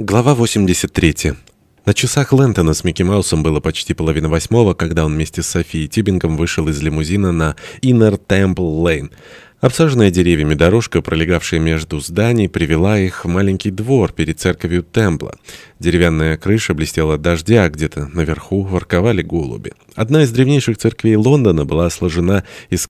Глава 83. На часах Лэнтона с Микки Маусом было почти половина восьмого, когда он вместе с Софией Тибингом вышел из лимузина на Inner Temple Lane. Обсаженная деревьями дорожка, пролегавшая между зданий, привела их в маленький двор перед церковью Темпла. Деревянная крыша блестела от дождя, а где-то наверху ворковали голуби. Одна из древнейших церквей Лондона была сложена из